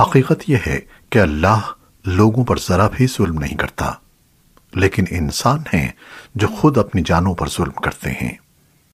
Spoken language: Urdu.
حقیقت یہ ہے کہ اللہ لوگوں پر ذرا بھی ظلم نہیں کرتا، لیکن انسان ہیں جو خود اپنی جانوں پر ظلم کرتے ہیں۔